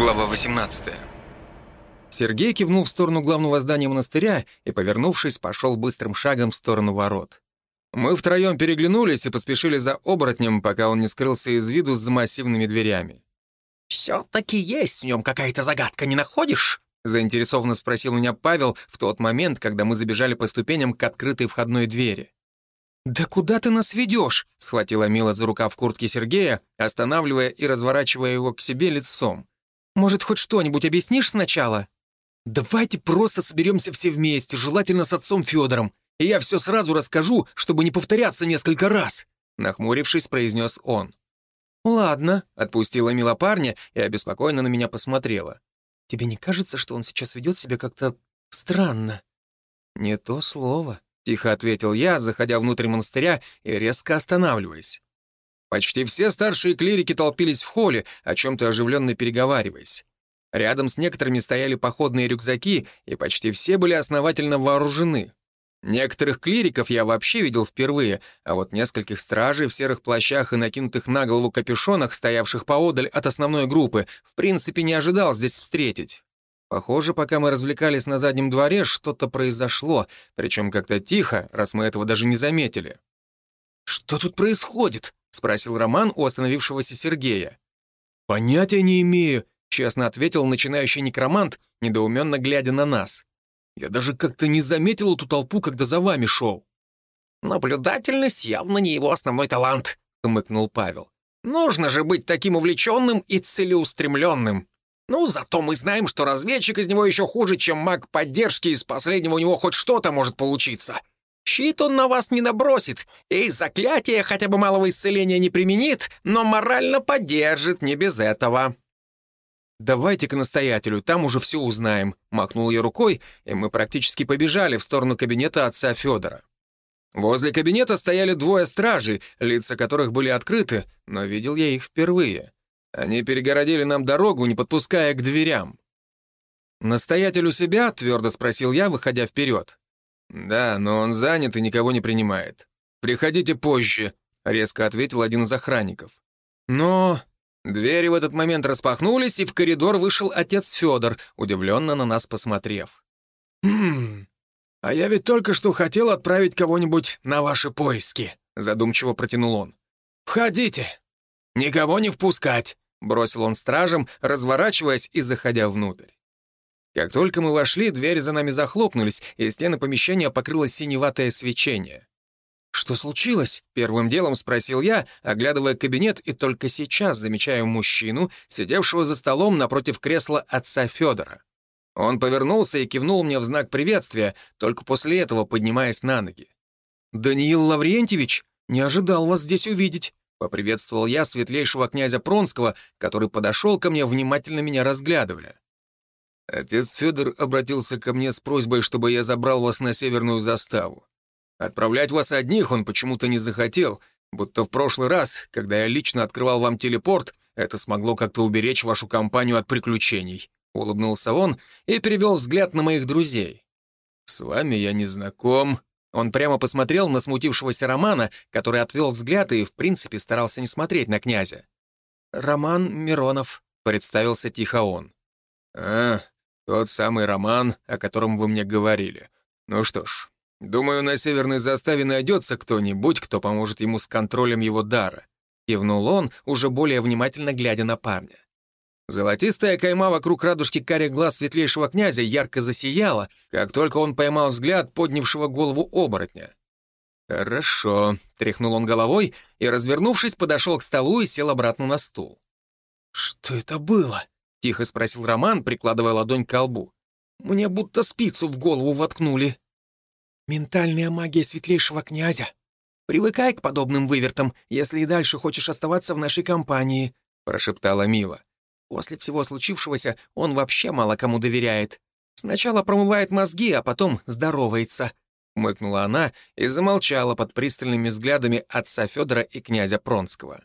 Глава 18. Сергей кивнул в сторону главного здания монастыря и, повернувшись, пошел быстрым шагом в сторону ворот. Мы втроем переглянулись и поспешили за оборотнем, пока он не скрылся из виду за массивными дверями. «Все-таки есть в нем какая-то загадка, не находишь?» Заинтересованно спросил меня Павел в тот момент, когда мы забежали по ступеням к открытой входной двери. «Да куда ты нас ведешь?» — схватила Мила за рукав куртки Сергея, останавливая и разворачивая его к себе лицом. «Может, хоть что-нибудь объяснишь сначала?» «Давайте просто соберемся все вместе, желательно с отцом Федором, и я все сразу расскажу, чтобы не повторяться несколько раз», — нахмурившись, произнес он. «Ладно», — отпустила Мила парня и обеспокоенно на меня посмотрела. «Тебе не кажется, что он сейчас ведет себя как-то странно?» «Не то слово», — тихо ответил я, заходя внутрь монастыря и резко останавливаясь. Почти все старшие клирики толпились в холле, о чем-то оживленно переговариваясь. Рядом с некоторыми стояли походные рюкзаки, и почти все были основательно вооружены. Некоторых клириков я вообще видел впервые, а вот нескольких стражей в серых плащах и накинутых на голову капюшонах, стоявших поодаль от основной группы, в принципе не ожидал здесь встретить. Похоже, пока мы развлекались на заднем дворе, что-то произошло, причем как-то тихо, раз мы этого даже не заметили. «Что тут происходит?» — спросил Роман у остановившегося Сергея. «Понятия не имею», — честно ответил начинающий некромант, недоуменно глядя на нас. «Я даже как-то не заметил эту толпу, когда за вами шел». «Наблюдательность явно не его основной талант», — хмыкнул Павел. «Нужно же быть таким увлеченным и целеустремленным. Ну, зато мы знаем, что разведчик из него еще хуже, чем маг поддержки, из последнего у него хоть что-то может получиться. Щит он на вас не набросит, и заклятие хотя бы малого исцеления не применит, но морально поддержит не без этого». «Давайте к настоятелю, там уже все узнаем», — махнул я рукой, и мы практически побежали в сторону кабинета отца Федора. Возле кабинета стояли двое стражей, лица которых были открыты, но видел я их впервые. Они перегородили нам дорогу, не подпуская к дверям. «Настоятель у себя?» — твердо спросил я, выходя вперед. «Да, но он занят и никого не принимает. Приходите позже», — резко ответил один из охранников. «Но...» Двери в этот момент распахнулись, и в коридор вышел отец Федор, удивленно на нас посмотрев. «Хм, а я ведь только что хотел отправить кого-нибудь на ваши поиски», — задумчиво протянул он. «Входите! Никого не впускать!» — бросил он стражем, разворачиваясь и заходя внутрь. Как только мы вошли, двери за нами захлопнулись, и стены помещения покрыло синеватое свечение. «Что случилось?» — первым делом спросил я, оглядывая кабинет, и только сейчас замечаю мужчину, сидевшего за столом напротив кресла отца Федора. Он повернулся и кивнул мне в знак приветствия, только после этого поднимаясь на ноги. «Даниил Лаврентьевич, не ожидал вас здесь увидеть», — поприветствовал я светлейшего князя Пронского, который подошел ко мне, внимательно меня разглядывая. Отец Федор обратился ко мне с просьбой, чтобы я забрал вас на северную заставу. Отправлять вас одних он почему-то не захотел, будто в прошлый раз, когда я лично открывал вам телепорт, это смогло как-то уберечь вашу компанию от приключений. Улыбнулся он и перевел взгляд на моих друзей. «С вами я не знаком». Он прямо посмотрел на смутившегося Романа, который отвел взгляд и, в принципе, старался не смотреть на князя. «Роман Миронов», — представился тихо он. «А, тот самый роман, о котором вы мне говорили. Ну что ж, думаю, на северной заставе найдется кто-нибудь, кто поможет ему с контролем его дара. Кивнул он, уже более внимательно глядя на парня. Золотистая кайма вокруг радужки карих глаз светлейшего князя ярко засияла, как только он поймал взгляд поднявшего голову оборотня. «Хорошо», — тряхнул он головой и, развернувшись, подошел к столу и сел обратно на стул. «Что это было?» — тихо спросил Роман, прикладывая ладонь к колбу. «Мне будто спицу в голову воткнули». «Ментальная магия светлейшего князя. Привыкай к подобным вывертам, если и дальше хочешь оставаться в нашей компании», — прошептала Мила. «После всего случившегося он вообще мало кому доверяет. Сначала промывает мозги, а потом здоровается», — мыкнула она и замолчала под пристальными взглядами отца Федора и князя Пронского.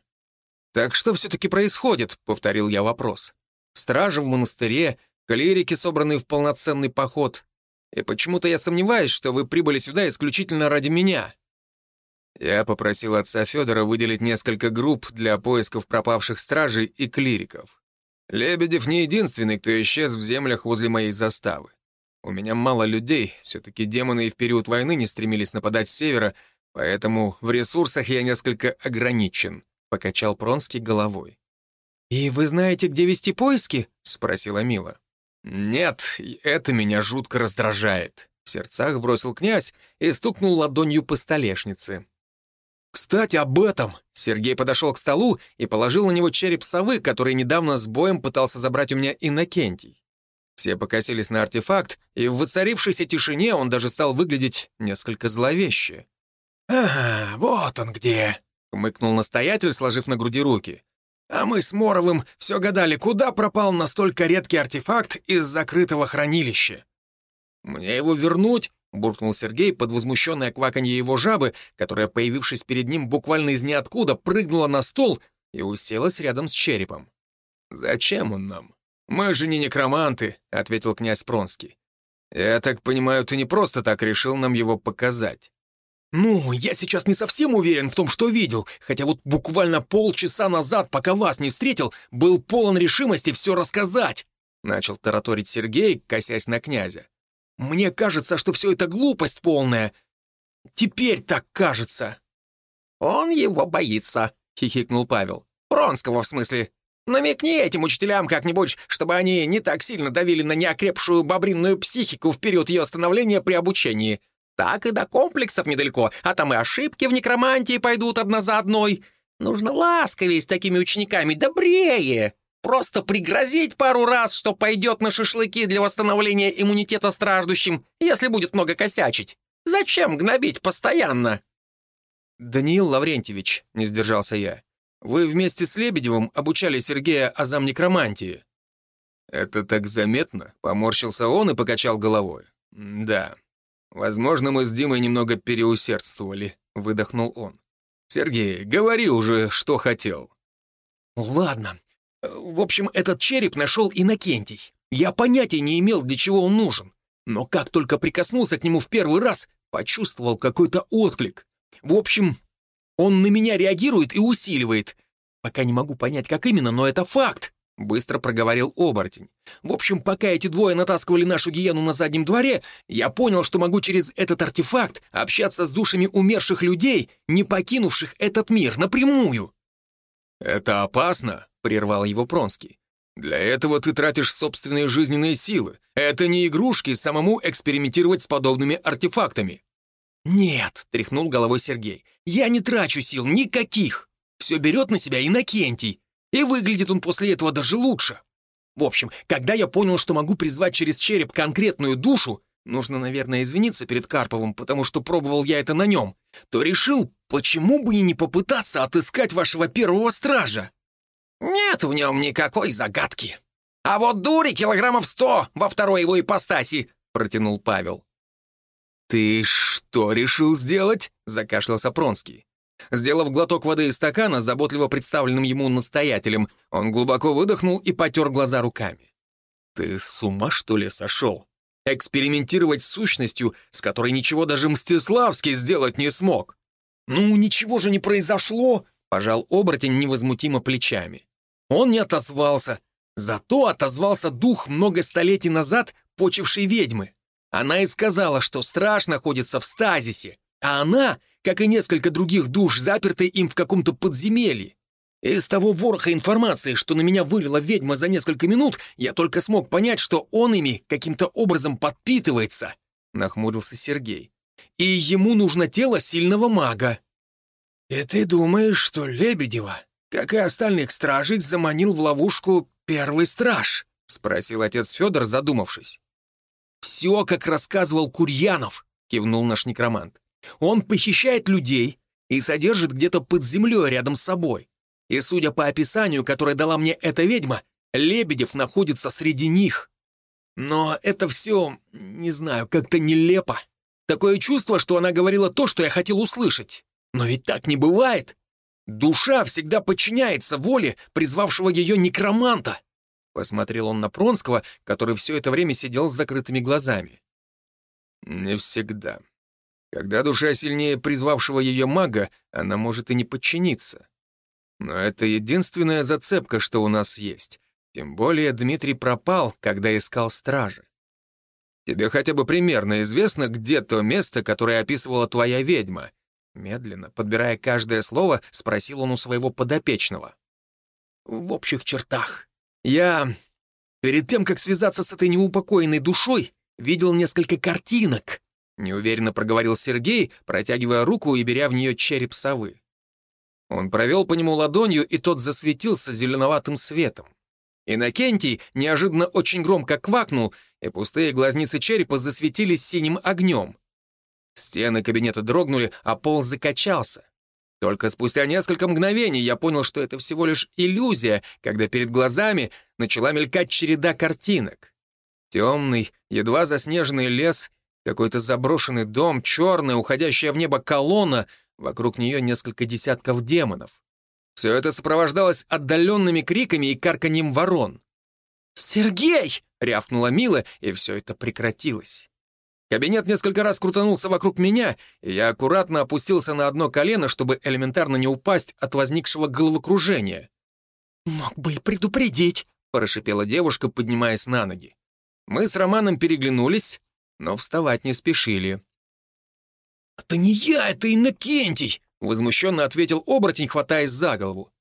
«Так что все-таки происходит?» — повторил я вопрос стражи в монастыре, клирики, собранные в полноценный поход. И почему-то я сомневаюсь, что вы прибыли сюда исключительно ради меня. Я попросил отца Федора выделить несколько групп для поисков пропавших стражей и клириков. Лебедев не единственный, кто исчез в землях возле моей заставы. У меня мало людей, все-таки демоны и в период войны не стремились нападать с севера, поэтому в ресурсах я несколько ограничен», — покачал Пронский головой. «И вы знаете, где вести поиски?» — спросила Мила. «Нет, это меня жутко раздражает», — в сердцах бросил князь и стукнул ладонью по столешнице. «Кстати, об этом!» Сергей подошел к столу и положил на него череп совы, который недавно с боем пытался забрать у меня Иннокентий. Все покосились на артефакт, и в воцарившейся тишине он даже стал выглядеть несколько зловеще. «Ага, вот он где!» — хмыкнул настоятель, сложив на груди руки. «А мы с Моровым все гадали, куда пропал настолько редкий артефакт из закрытого хранилища». «Мне его вернуть?» — буркнул Сергей под возмущенное кваканье его жабы, которая, появившись перед ним буквально из ниоткуда, прыгнула на стол и уселась рядом с черепом. «Зачем он нам?» «Мы же не некроманты», — ответил князь Пронский. «Я так понимаю, ты не просто так решил нам его показать». «Ну, я сейчас не совсем уверен в том, что видел, хотя вот буквально полчаса назад, пока вас не встретил, был полон решимости все рассказать», — начал тараторить Сергей, косясь на князя. «Мне кажется, что все это глупость полная. Теперь так кажется». «Он его боится», — хихикнул Павел. «Пронского, в смысле. Намекни этим учителям как-нибудь, чтобы они не так сильно давили на неокрепшую бобринную психику в период ее становления при обучении. Так и до комплексов недалеко, а там и ошибки в некромантии пойдут одна за одной. Нужно ласковее с такими учениками, добрее. Просто пригрозить пару раз, что пойдет на шашлыки для восстановления иммунитета страждущим, если будет много косячить. Зачем гнобить постоянно? «Даниил Лаврентьевич», — не сдержался я, вы вместе с Лебедевым обучали Сергея азам некромантии». «Это так заметно?» — поморщился он и покачал головой. «Да. Возможно, мы с Димой немного переусердствовали», — выдохнул он. «Сергей, говори уже, что хотел». «Ладно. В общем, этот череп нашел Иннокентий. Я понятия не имел, для чего он нужен. Но как только прикоснулся к нему в первый раз, почувствовал какой-то отклик. В общем, он на меня реагирует и усиливает. Пока не могу понять, как именно, но это факт. — быстро проговорил оборотень. «В общем, пока эти двое натаскивали нашу гиену на заднем дворе, я понял, что могу через этот артефакт общаться с душами умерших людей, не покинувших этот мир, напрямую». «Это опасно», — прервал его Пронский. «Для этого ты тратишь собственные жизненные силы. Это не игрушки самому экспериментировать с подобными артефактами». «Нет», — тряхнул головой Сергей, — «я не трачу сил никаких. Все берет на себя Иннокентий, и выглядит он после этого даже лучше. В общем, когда я понял, что могу призвать через череп конкретную душу, нужно, наверное, извиниться перед Карповым, потому что пробовал я это на нем, то решил, почему бы и не попытаться отыскать вашего первого стража?» «Нет в нем никакой загадки. А вот дури килограммов сто во второй его ипостаси», — протянул Павел. «Ты что решил сделать?» — закашлялся Пронский. Сделав глоток воды из стакана, заботливо представленным ему настоятелем, он глубоко выдохнул и потер глаза руками. «Ты с ума, что ли, сошел? Экспериментировать с сущностью, с которой ничего даже Мстиславский сделать не смог?» «Ну, ничего же не произошло!» — пожал оборотень невозмутимо плечами. Он не отозвался. Зато отозвался дух много столетий назад почившей ведьмы. Она и сказала, что страж находится в стазисе, а она, как и несколько других душ, заперты им в каком-то подземелье. Из того вороха информации, что на меня вылила ведьма за несколько минут, я только смог понять, что он ими каким-то образом подпитывается, — нахмурился Сергей. И ему нужно тело сильного мага. «И ты думаешь, что Лебедева, как и остальных стражей, заманил в ловушку первый страж?» — спросил отец Федор, задумавшись. «Все, как рассказывал Курьянов», — кивнул наш некромант. «Он похищает людей и содержит где-то под землей рядом с собой. И, судя по описанию, которое дала мне эта ведьма, Лебедев находится среди них. Но это все, не знаю, как-то нелепо. Такое чувство, что она говорила то, что я хотел услышать. Но ведь так не бывает. Душа всегда подчиняется воле призвавшего ее некроманта. Посмотрел он на Пронского, который все это время сидел с закрытыми глазами. «Не всегда. Когда душа сильнее призвавшего ее мага, она может и не подчиниться. Но это единственная зацепка, что у нас есть. Тем более Дмитрий пропал, когда искал стражи. Тебе хотя бы примерно известно, где то место, которое описывала твоя ведьма?» Медленно, подбирая каждое слово, спросил он у своего подопечного. «В общих чертах. Я, перед тем, как связаться с этой неупокоенной душой, видел несколько картинок», неуверенно проговорил Сергей, протягивая руку и беря в нее череп совы. Он провел по нему ладонью, и тот засветился зеленоватым светом. Иннокентий неожиданно очень громко квакнул, и пустые глазницы черепа засветились синим огнем. Стены кабинета дрогнули, а пол закачался. Только спустя несколько мгновений я понял, что это всего лишь иллюзия, когда перед глазами начала мелькать череда картинок. Темный, едва заснеженный лес, какой-то заброшенный дом, черная, уходящая в небо колонна, вокруг нее несколько десятков демонов. Все это сопровождалось отдаленными криками и карканьем ворон. «Сергей!» — рявкнула Мила, и все это прекратилось. Кабинет несколько раз крутанулся вокруг меня, и я аккуратно опустился на одно колено, чтобы элементарно не упасть от возникшего головокружения. «Мог бы и предупредить», — прошипела девушка, поднимаясь на ноги. Мы с Романом переглянулись, но вставать не спешили. «Это не я, это Иннокентий!» — возмущенно ответил оборотень, хватаясь за голову.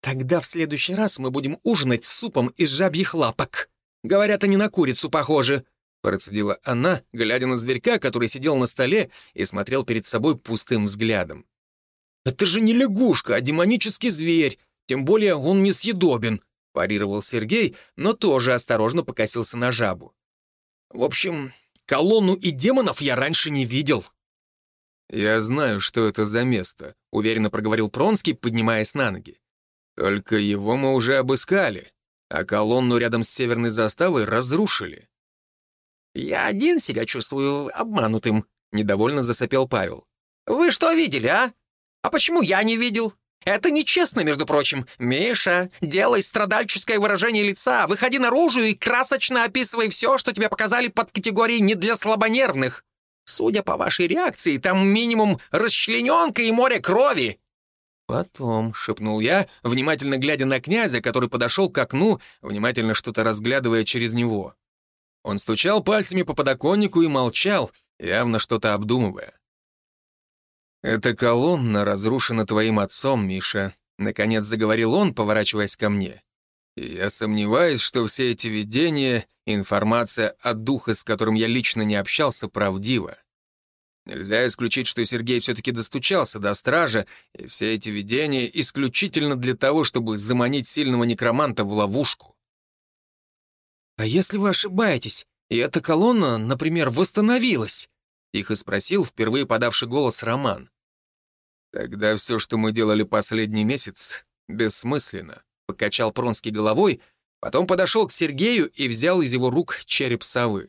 «Тогда в следующий раз мы будем ужинать с супом из жабьих лапок. Говорят, они на курицу похожи», — процедила она, глядя на зверька, который сидел на столе и смотрел перед собой пустым взглядом. «Это же не лягушка, а демонический зверь, тем более он несъедобен», — парировал Сергей, но тоже осторожно покосился на жабу. «В общем, колонну и демонов я раньше не видел». «Я знаю, что это за место», — уверенно проговорил Пронский, поднимаясь на ноги. Только его мы уже обыскали, а колонну рядом с северной заставой разрушили. «Я один себя чувствую обманутым», — недовольно засопел Павел. «Вы что видели, а? А почему я не видел? Это нечестно, между прочим. Миша, делай страдальческое выражение лица, выходи наружу и красочно описывай все, что тебе показали под категорией «не для слабонервных». Судя по вашей реакции, там минимум расчлененка и море крови. «Потом», — шепнул я, внимательно глядя на князя, который подошел к окну, внимательно что-то разглядывая через него. Он стучал пальцами по подоконнику и молчал, явно что-то обдумывая. «Эта колонна разрушена твоим отцом, Миша», — наконец заговорил он, поворачиваясь ко мне. И «Я сомневаюсь, что все эти видения, информация от духа, с которым я лично не общался, правдива. Нельзя исключить, что Сергей все-таки достучался до стража, и все эти видения исключительно для того, чтобы заманить сильного некроманта в ловушку. «А если вы ошибаетесь, и эта колонна, например, восстановилась?» — тихо спросил впервые подавший голос Роман. «Тогда все, что мы делали последний месяц, бессмысленно», — покачал Пронский головой, потом подошел к Сергею и взял из его рук череп совы.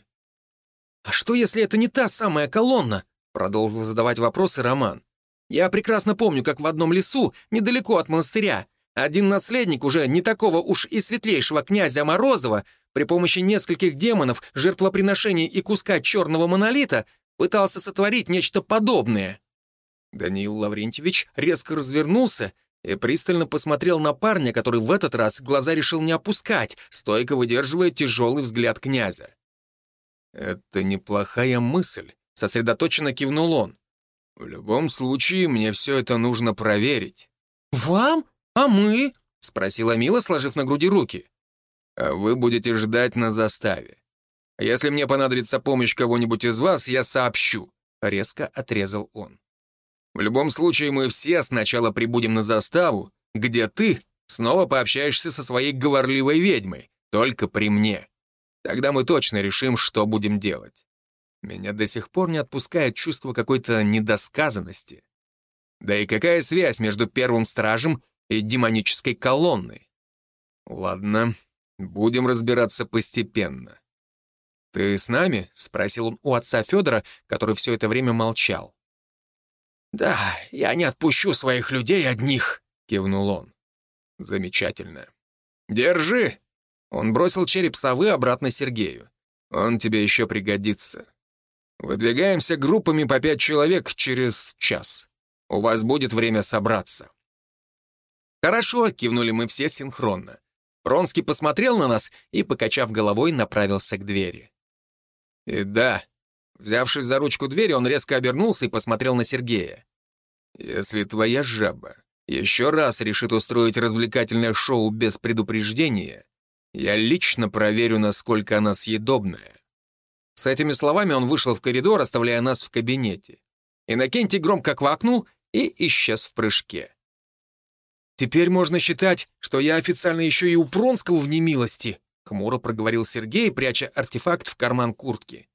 «А что, если это не та самая колонна?» Продолжил задавать вопросы Роман. «Я прекрасно помню, как в одном лесу, недалеко от монастыря, один наследник уже не такого уж и светлейшего князя Морозова при помощи нескольких демонов, жертвоприношений и куска черного монолита пытался сотворить нечто подобное». Даниил Лаврентьевич резко развернулся и пристально посмотрел на парня, который в этот раз глаза решил не опускать, стойко выдерживая тяжелый взгляд князя. «Это неплохая мысль», — сосредоточенно кивнул он. «В любом случае, мне все это нужно проверить». «Вам? А мы?» — спросила Мила, сложив на груди руки. «А вы будете ждать на заставе. Если мне понадобится помощь кого-нибудь из вас, я сообщу», — резко отрезал он. «В любом случае, мы все сначала прибудем на заставу, где ты снова пообщаешься со своей говорливой ведьмой, только при мне. Тогда мы точно решим, что будем делать». Меня до сих пор не отпускает чувство какой-то недосказанности. Да и какая связь между первым стражем и демонической колонной? Ладно, будем разбираться постепенно. «Ты с нами?» — спросил он у отца Федора, который все это время молчал. «Да, я не отпущу своих людей одних», — кивнул он. «Замечательно. Держи!» Он бросил череп совы обратно Сергею. «Он тебе еще пригодится. Выдвигаемся группами по пять человек через час. У вас будет время собраться». «Хорошо», — кивнули мы все синхронно. Пронский посмотрел на нас и, покачав головой, направился к двери. И да, взявшись за ручку двери, он резко обернулся и посмотрел на Сергея. «Если твоя жаба еще раз решит устроить развлекательное шоу без предупреждения, я лично проверю, насколько она съедобная». С этими словами он вышел в коридор, оставляя нас в кабинете. Иннокентий громко квакнул и исчез в прыжке. «Теперь можно считать, что я официально еще и у Пронского в немилости», хмуро проговорил Сергей, пряча артефакт в карман куртки.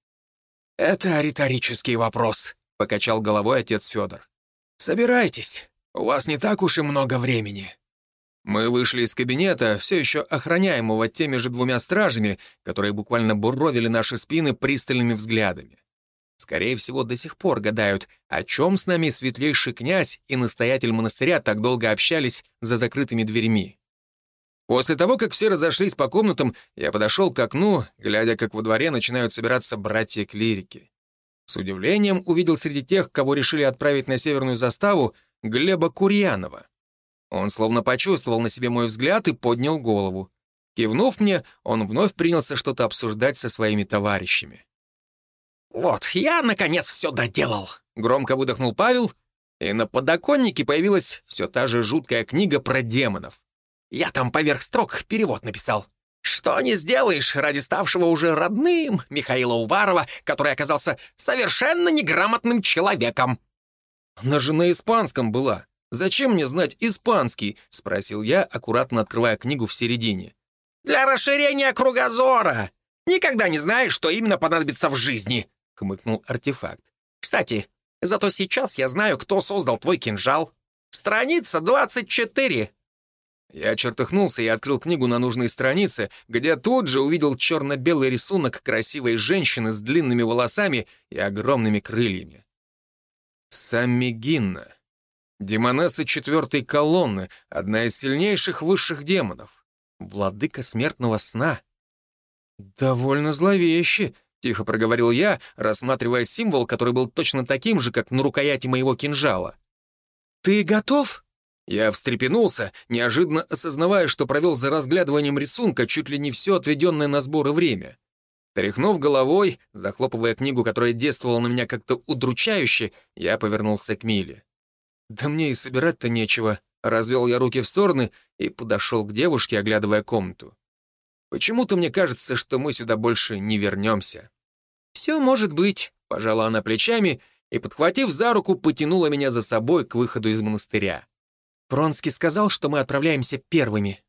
«Это риторический вопрос», — покачал головой отец Федор. «Собирайтесь, у вас не так уж и много времени». Мы вышли из кабинета, все еще охраняемого теми же двумя стражами, которые буквально буровили наши спины пристальными взглядами. Скорее всего, до сих пор гадают, о чем с нами светлейший князь и настоятель монастыря так долго общались за закрытыми дверьми. После того, как все разошлись по комнатам, я подошел к окну, глядя, как во дворе начинают собираться братья-клирики. С удивлением увидел среди тех, кого решили отправить на северную заставу, Глеба Курьянова. Он словно почувствовал на себе мой взгляд и поднял голову. Кивнув мне, он вновь принялся что-то обсуждать со своими товарищами. «Вот, я, наконец, все доделал!» — громко выдохнул Павел, и на подоконнике появилась все та же жуткая книга про демонов. «Я там поверх строк перевод написал. Что не сделаешь ради ставшего уже родным Михаила Уварова, который оказался совершенно неграмотным человеком?» «Она же на испанском была. Зачем мне знать испанский?» — спросил я, аккуратно открывая книгу в середине. «Для расширения кругозора. Никогда не знаешь, что именно понадобится в жизни», — хмыкнул артефакт. «Кстати, зато сейчас я знаю, кто создал твой кинжал. Страница 24». Я чертыхнулся и открыл книгу на нужной странице, где тут же увидел черно-белый рисунок красивой женщины с длинными волосами и огромными крыльями. Саммигинна. Демонесса четвертой колонны, одна из сильнейших высших демонов. Владыка смертного сна. «Довольно зловеще», — тихо проговорил я, рассматривая символ, который был точно таким же, как на рукояти моего кинжала. «Ты готов?» Я встрепенулся, неожиданно осознавая, что провел за разглядыванием рисунка чуть ли не все отведенное на сборы время. Тряхнув головой, захлопывая книгу, которая действовала на меня как-то удручающе, я повернулся к Миле. «Да мне и собирать-то нечего», — развел я руки в стороны и подошел к девушке, оглядывая комнату. Почему-то мне кажется, что мы сюда больше не вернемся. «Все может быть», — пожала она плечами и, подхватив за руку, потянула меня за собой к выходу из монастыря. Пронский сказал, что мы отправляемся первыми.